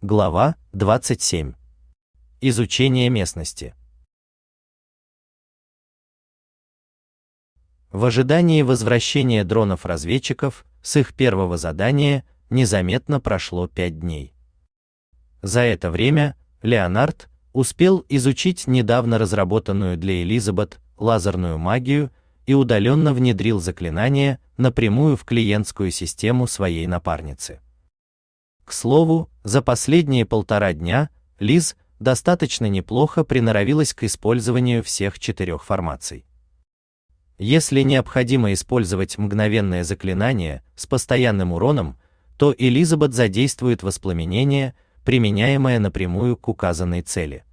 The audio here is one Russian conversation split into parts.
Глава 27. Изучение местности. В ожидании возвращения дронов-разведчиков с их первого задания незаметно прошло пять дней. За это время Леонард успел изучить недавно разработанную для Элизабет лазерную магию и удаленно внедрил заклинание напрямую в клиентскую систему своей напарницы. К слову, за последние полтора дня Лиз достаточно неплохо приноровилась к использованию всех четырех формаций. Если необходимо использовать мгновенное заклинание с постоянным уроном, то Элизабет задействует воспламенение, применяемое напрямую к указанной цели.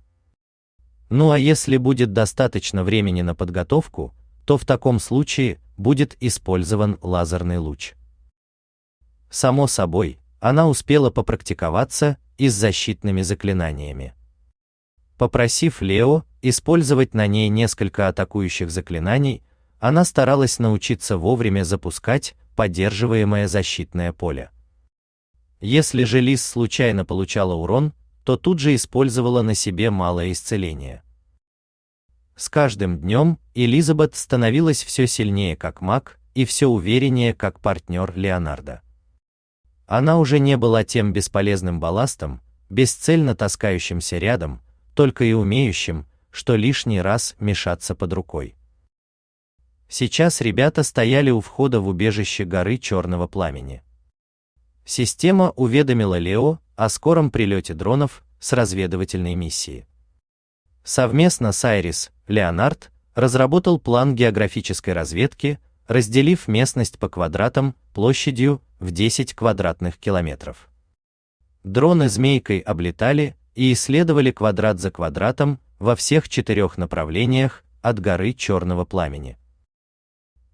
Ну а если будет достаточно времени на подготовку, то в таком случае будет использован лазерный луч. Само собой, она успела попрактиковаться и с защитными заклинаниями. Попросив Лео использовать на ней несколько атакующих заклинаний, она старалась научиться вовремя запускать поддерживаемое защитное поле. Если же Лис случайно получала урон, то тут же использовала на себе малое исцеление. С каждым днем Элизабет становилась все сильнее как маг и все увереннее как партнер Леонардо. Она уже не была тем бесполезным балластом, бесцельно таскающимся рядом, только и умеющим, что лишний раз мешаться под рукой. Сейчас ребята стояли у входа в убежище горы Черного пламени. Система уведомила Лео о скором прилете дронов с разведывательной миссии. Совместно с Айрис, Леонард разработал план географической разведки, разделив местность по квадратам площадью в 10 квадратных километров. Дроны змейкой облетали и исследовали квадрат за квадратом во всех четырех направлениях от горы Черного пламени.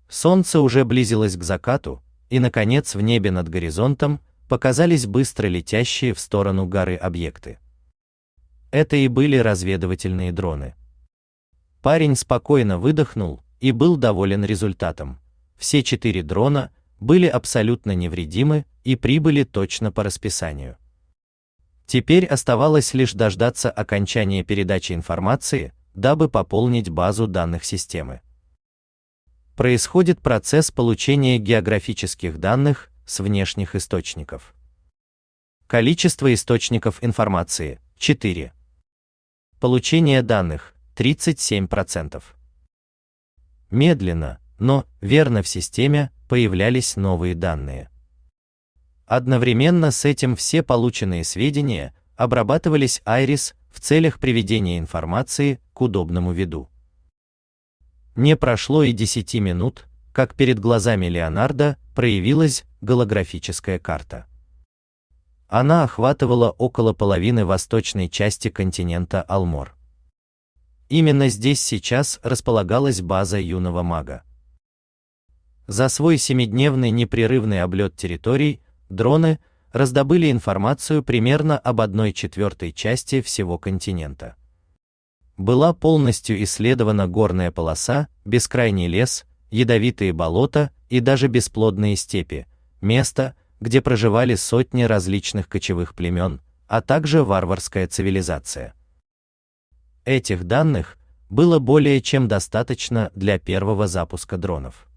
Солнце уже близилось к закату, и наконец в небе над горизонтом показались быстро летящие в сторону горы объекты. Это и были разведывательные дроны. Парень спокойно выдохнул и был доволен результатом. Все четыре дрона были абсолютно невредимы и прибыли точно по расписанию. Теперь оставалось лишь дождаться окончания передачи информации, дабы пополнить базу данных системы. Происходит процесс получения географических данных с внешних источников. Количество источников информации 4. Получение данных 37%. Медленно, но верно в системе появлялись новые данные. Одновременно с этим все полученные сведения обрабатывались Айрис в целях приведения информации к удобному виду. Не прошло и 10 минут, как перед глазами Леонардо проявилась голографическая карта. Она охватывала около половины восточной части континента Алмор. Именно здесь сейчас располагалась база юного мага. За свой семидневный непрерывный облет территорий дроны раздобыли информацию примерно об одной четвертой части всего континента. Была полностью исследована горная полоса, бескрайний лес, ядовитые болота и даже бесплодные степи, место, где проживали сотни различных кочевых племен, а также варварская цивилизация. Этих данных было более чем достаточно для первого запуска дронов.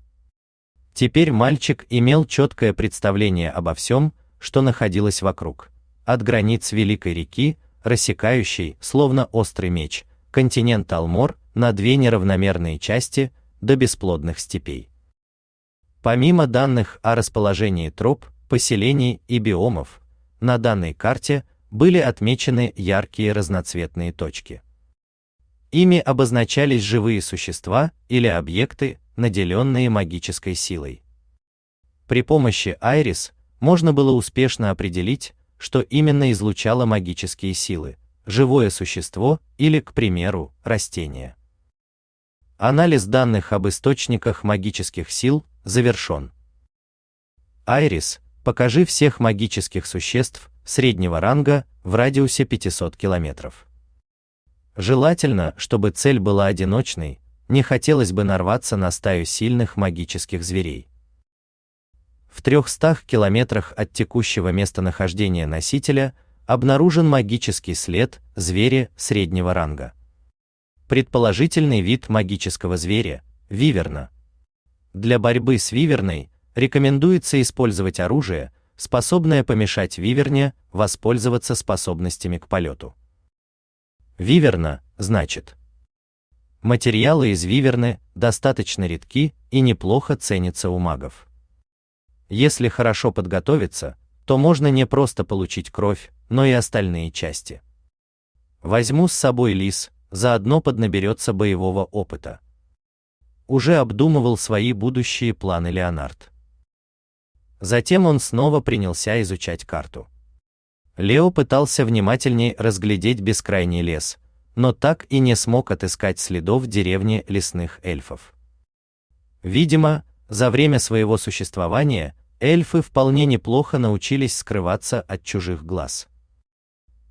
Теперь мальчик имел четкое представление обо всем, что находилось вокруг. От границ великой реки, рассекающей, словно острый меч, континент Алмор на две неравномерные части, до бесплодных степей. Помимо данных о расположении троп, поселений и биомов, на данной карте были отмечены яркие разноцветные точки. Ими обозначались живые существа или объекты, наделенные магической силой. При помощи Айрис можно было успешно определить, что именно излучало магические силы – живое существо или, к примеру, растение. Анализ данных об источниках магических сил завершен. Айрис, покажи всех магических существ среднего ранга в радиусе 500 километров. Желательно, чтобы цель была одиночной, не хотелось бы нарваться на стаю сильных магических зверей. В 300 километрах от текущего местонахождения носителя обнаружен магический след зверя среднего ранга. Предположительный вид магического зверя – виверна. Для борьбы с виверной рекомендуется использовать оружие, способное помешать виверне воспользоваться способностями к полету. Виверна, значит. Материалы из виверны достаточно редки и неплохо ценятся у магов. Если хорошо подготовиться, то можно не просто получить кровь, но и остальные части. Возьму с собой лис, заодно поднаберется боевого опыта. Уже обдумывал свои будущие планы Леонард. Затем он снова принялся изучать карту. Лео пытался внимательнее разглядеть бескрайний лес, но так и не смог отыскать следов деревни лесных эльфов. Видимо, за время своего существования эльфы вполне неплохо научились скрываться от чужих глаз.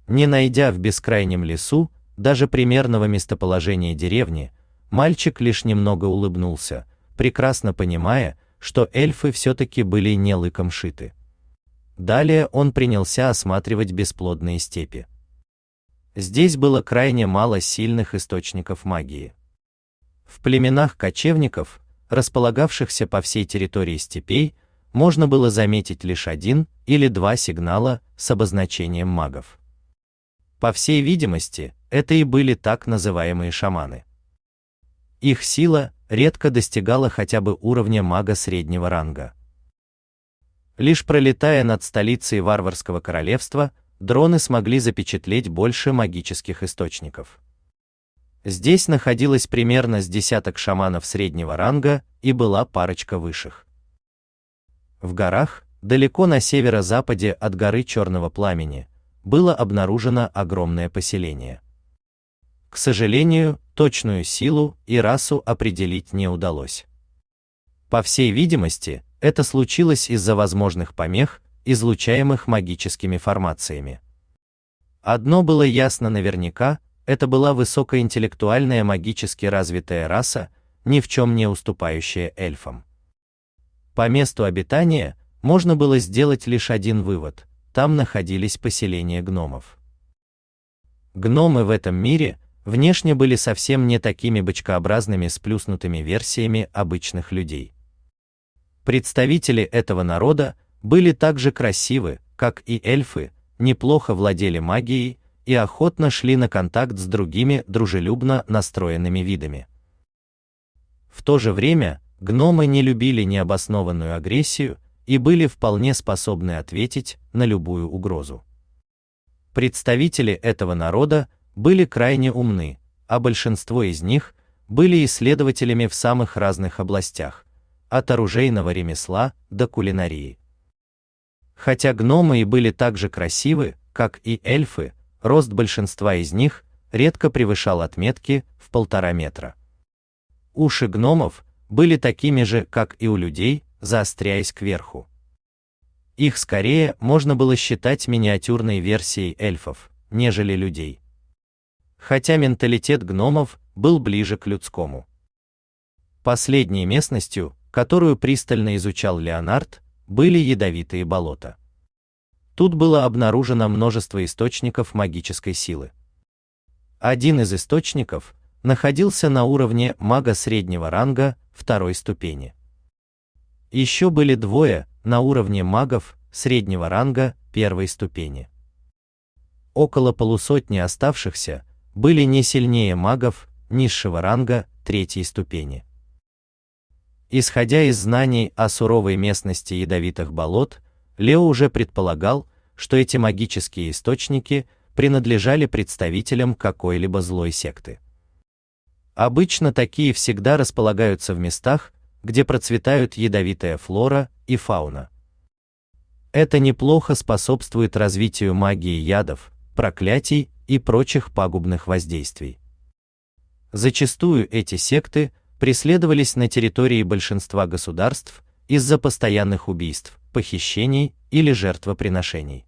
Не найдя в бескрайнем лесу даже примерного местоположения деревни, мальчик лишь немного улыбнулся, прекрасно понимая, что эльфы все-таки были не лыком шиты. Далее он принялся осматривать бесплодные степи. Здесь было крайне мало сильных источников магии. В племенах кочевников, располагавшихся по всей территории степей, можно было заметить лишь один или два сигнала с обозначением магов. По всей видимости, это и были так называемые шаманы. Их сила редко достигала хотя бы уровня мага среднего ранга. Лишь пролетая над столицей варварского королевства, дроны смогли запечатлеть больше магических источников. Здесь находилось примерно с десяток шаманов среднего ранга и была парочка высших. В горах, далеко на северо-западе от горы Черного Пламени, было обнаружено огромное поселение. К сожалению, точную силу и расу определить не удалось. По всей видимости, это случилось из-за возможных помех, излучаемых магическими формациями. Одно было ясно наверняка, это была высокоинтеллектуальная магически развитая раса, ни в чем не уступающая эльфам. По месту обитания можно было сделать лишь один вывод: там находились поселения гномов. Гномы в этом мире внешне были совсем не такими бочкообразными сплюснутыми версиями обычных людей. Представители этого народа были так же красивы, как и эльфы, неплохо владели магией и охотно шли на контакт с другими дружелюбно настроенными видами. В то же время Гномы не любили необоснованную агрессию и были вполне способны ответить на любую угрозу. Представители этого народа были крайне умны, а большинство из них были исследователями в самых разных областях, от оружейного ремесла до кулинарии. Хотя гномы и были так же красивы, как и эльфы, рост большинства из них редко превышал отметки в полтора метра. Уши гномов были такими же, как и у людей, заостряясь кверху. Их скорее можно было считать миниатюрной версией эльфов, нежели людей. Хотя менталитет гномов был ближе к людскому. Последней местностью, которую пристально изучал Леонард, были ядовитые болота. Тут было обнаружено множество источников магической силы. Один из источников находился на уровне мага среднего ранга второй ступени. Еще были двое на уровне магов среднего ранга первой ступени. Около полусотни оставшихся были не сильнее магов низшего ранга третьей ступени. Исходя из знаний о суровой местности ядовитых болот, Лео уже предполагал, что эти магические источники принадлежали представителям какой-либо злой секты. Обычно такие всегда располагаются в местах, где процветают ядовитая флора и фауна. Это неплохо способствует развитию магии ядов, проклятий и прочих пагубных воздействий. Зачастую эти секты преследовались на территории большинства государств из-за постоянных убийств, похищений или жертвоприношений.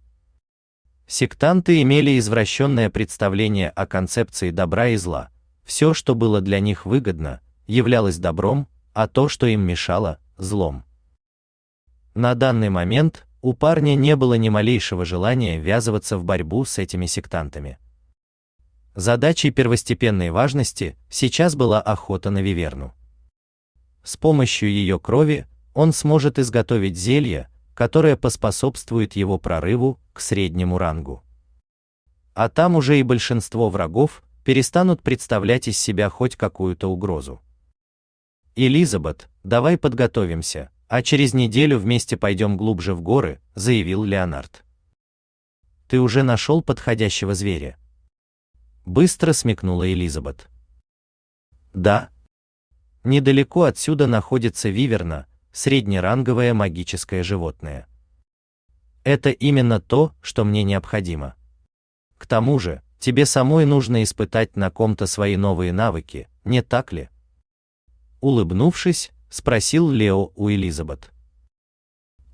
Сектанты имели извращенное представление о концепции добра и зла, все, что было для них выгодно, являлось добром, а то, что им мешало, злом. На данный момент у парня не было ни малейшего желания ввязываться в борьбу с этими сектантами. Задачей первостепенной важности сейчас была охота на виверну. С помощью ее крови он сможет изготовить зелье, которое поспособствует его прорыву к среднему рангу. А там уже и большинство врагов перестанут представлять из себя хоть какую-то угрозу. Элизабет, давай подготовимся, а через неделю вместе пойдем глубже в горы, заявил Леонард. Ты уже нашел подходящего зверя? Быстро смекнула Элизабет. Да. Недалеко отсюда находится виверна, среднеранговое магическое животное. Это именно то, что мне необходимо. К тому же, тебе самой нужно испытать на ком-то свои новые навыки, не так ли? Улыбнувшись, спросил Лео у Элизабет.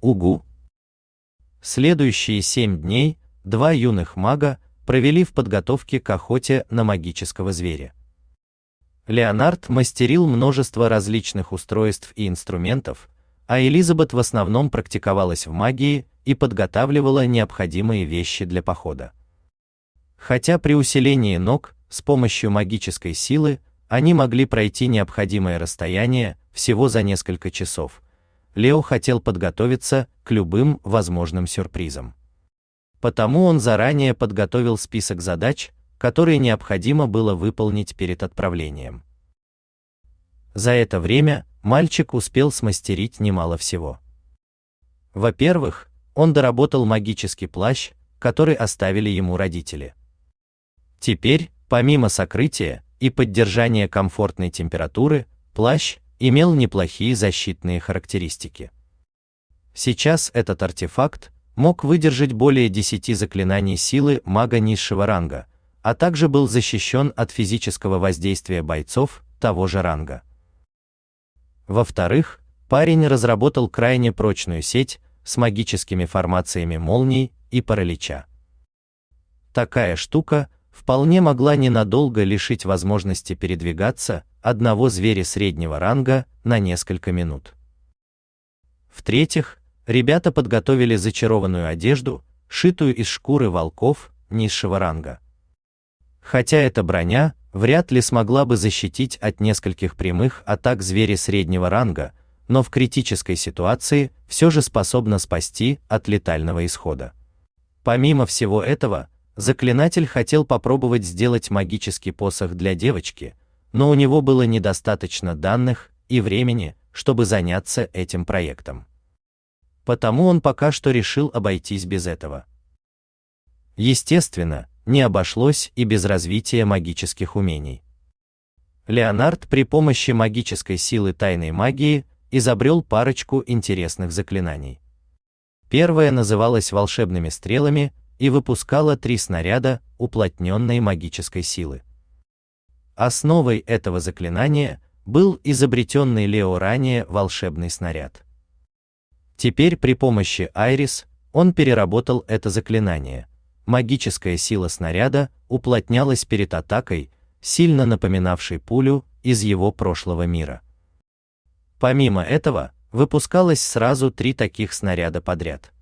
Угу. Следующие семь дней два юных мага провели в подготовке к охоте на магического зверя. Леонард мастерил множество различных устройств и инструментов, а Элизабет в основном практиковалась в магии и подготавливала необходимые вещи для похода. Хотя при усилении ног с помощью магической силы они могли пройти необходимое расстояние всего за несколько часов. Лео хотел подготовиться к любым возможным сюрпризам. Потому он заранее подготовил список задач, которые необходимо было выполнить перед отправлением. За это время мальчик успел смастерить немало всего. Во-первых, он доработал магический плащ, который оставили ему родители. Теперь, помимо сокрытия и поддержания комфортной температуры, плащ имел неплохие защитные характеристики. Сейчас этот артефакт мог выдержать более 10 заклинаний силы мага низшего ранга, а также был защищен от физического воздействия бойцов того же ранга. Во-вторых, парень разработал крайне прочную сеть с магическими формациями молний и паралича. Такая штука вполне могла ненадолго лишить возможности передвигаться одного зверя среднего ранга на несколько минут. В-третьих, ребята подготовили зачарованную одежду, шитую из шкуры волков низшего ранга. Хотя эта броня вряд ли смогла бы защитить от нескольких прямых атак зверя среднего ранга, но в критической ситуации все же способна спасти от летального исхода. Помимо всего этого, заклинатель хотел попробовать сделать магический посох для девочки, но у него было недостаточно данных и времени, чтобы заняться этим проектом. Потому он пока что решил обойтись без этого. Естественно, не обошлось и без развития магических умений. Леонард при помощи магической силы тайной магии изобрел парочку интересных заклинаний. Первое называлось волшебными стрелами и выпускало три снаряда уплотненной магической силы. Основой этого заклинания был изобретенный Лео ранее волшебный снаряд. Теперь при помощи Айрис он переработал это заклинание. Магическая сила снаряда уплотнялась перед атакой, сильно напоминавшей пулю из его прошлого мира. Помимо этого, выпускалось сразу три таких снаряда подряд.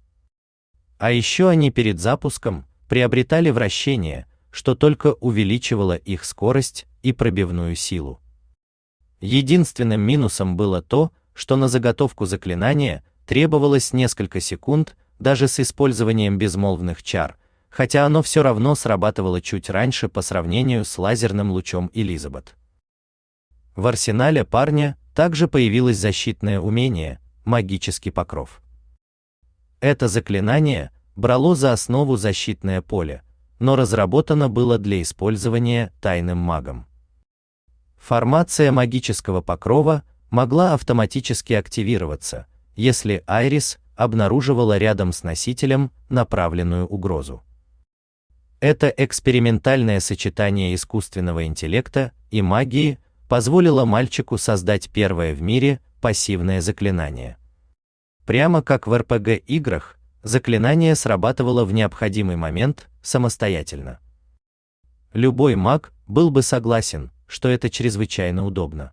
А еще они перед запуском приобретали вращение, что только увеличивало их скорость и пробивную силу. Единственным минусом было то, что на заготовку заклинания требовалось несколько секунд, даже с использованием безмолвных чар, хотя оно все равно срабатывало чуть раньше по сравнению с лазерным лучом Элизабет. В арсенале парня также появилось защитное умение магический покров. Это заклинание брало за основу защитное поле, но разработано было для использования тайным магом. Формация магического покрова могла автоматически активироваться, если Айрис обнаруживала рядом с носителем направленную угрозу. Это экспериментальное сочетание искусственного интеллекта и магии позволило мальчику создать первое в мире пассивное заклинание. Прямо как в РПГ-играх, заклинание срабатывало в необходимый момент самостоятельно. Любой маг был бы согласен, что это чрезвычайно удобно.